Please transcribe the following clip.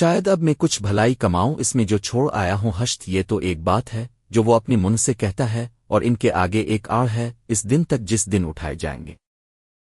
شاید اب میں کچھ بھلائی کماؤں، اس میں جو چھوڑ آیا ہوں، ہشت، یہ تو ایک بات ہے جو وہ اپنی من سے کہتا ہے اور ان کے آگے ایک آڑ ہے، اس دن تک جس دن اٹھائے جائیں گے۔